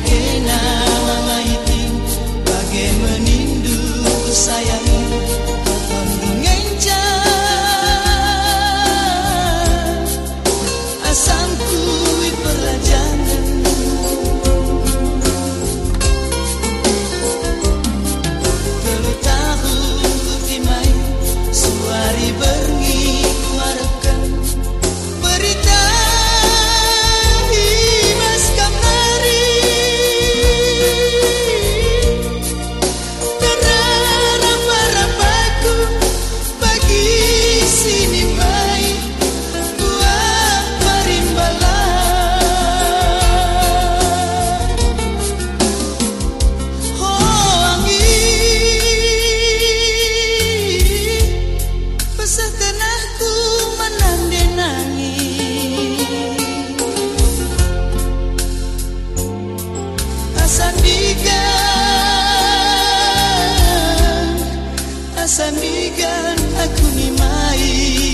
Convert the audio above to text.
kailangan sandingkan aku nimai